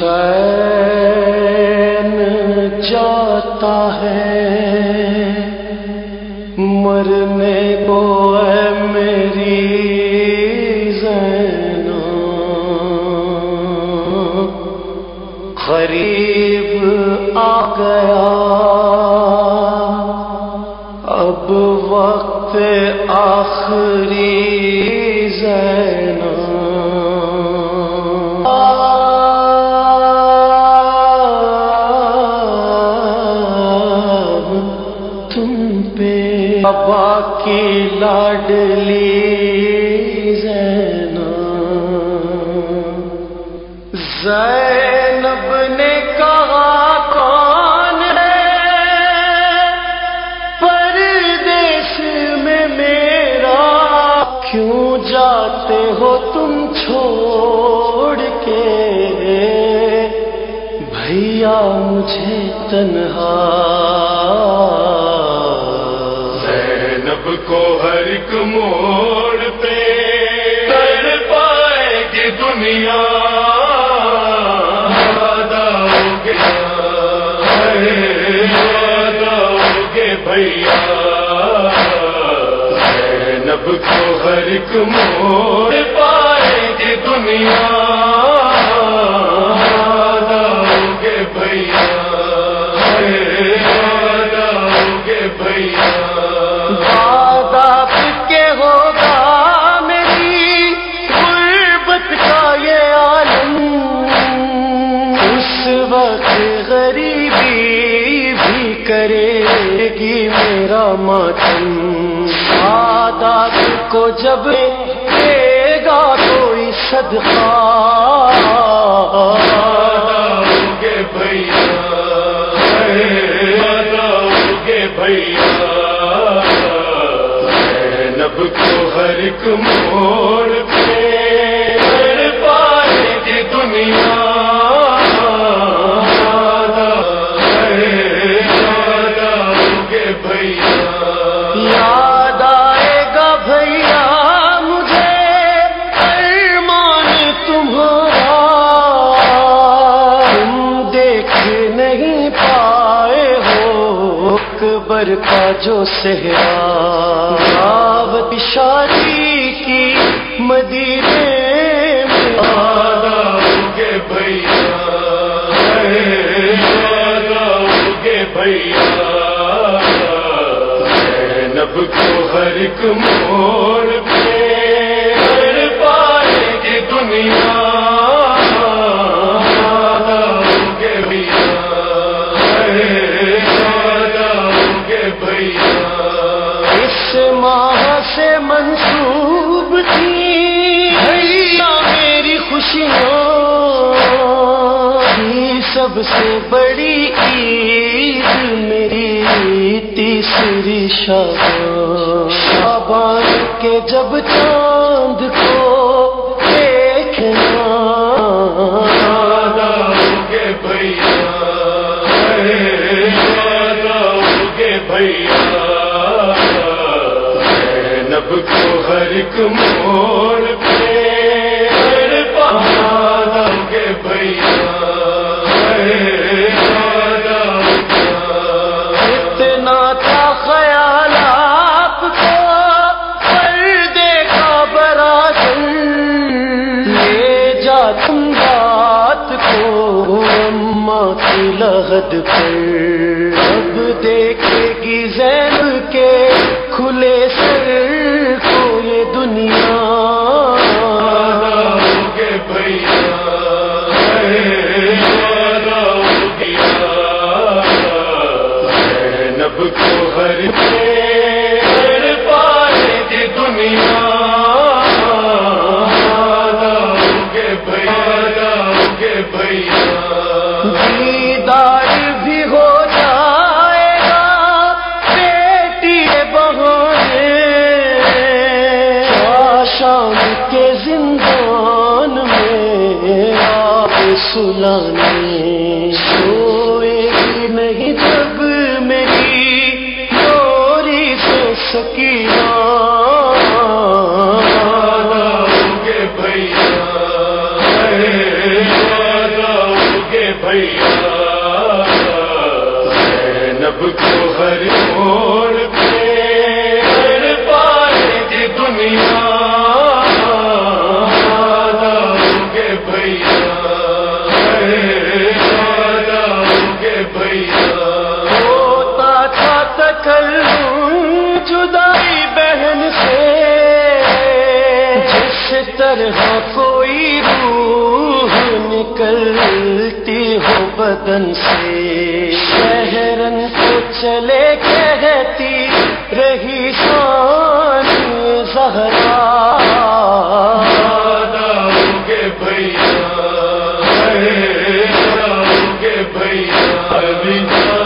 حسین جاتا ہے۔ مرنے کو ہے میری زینا۔ قریب آ گیا۔ اب وقت آخری زینا۔ کی لاڈلی زینا زینب نے کہا، کون ہے؟ پردیش میں میرا کیوں جاتے ہو تم چھوڑ کے؟ بھیا مجھے تنہا کو ہر ایک موڑ پہ کر پائے گی دنیا۔ گے بھیا۔ نب کو ہر ایک موڑ پائے گی دنیا۔ گی میرا ماتم۔ عادات کو جب دے گا کوئی صدقہ۔ گے بھیا۔ گے بھیا۔ نب کو ہر ایک موڑ پہ۔ پائے گی دنیا۔ اکبر کا جو سہرا شادی کی مدینے گے بھیا گے بھیا۔ نب کو ہر ایک موڑ پہ۔ پائے گی دنیا۔ سب سے بڑی عید میری تیسری شابان شابان کے جب چاند کو دیکھنا بھیا گے بھیا نب کو ہر ایک موڑ پہ پہاڑ گے بھیا اتنا تھا خیال آپ کو لہد پر۔ اب دیکھے گی زین کے کھلے سر کو یہ دنیا۔ گے بھیا فلانے سوئے گی نہیں جب میری چوری سے سکینہ۔ گے بھیا۔ بھیا۔ طرح کوئی روح نکلتی ہو بدن سے۔ شہرن کو چلے کہتی رہی شان زہرا۔ گے بھیا گے بھیا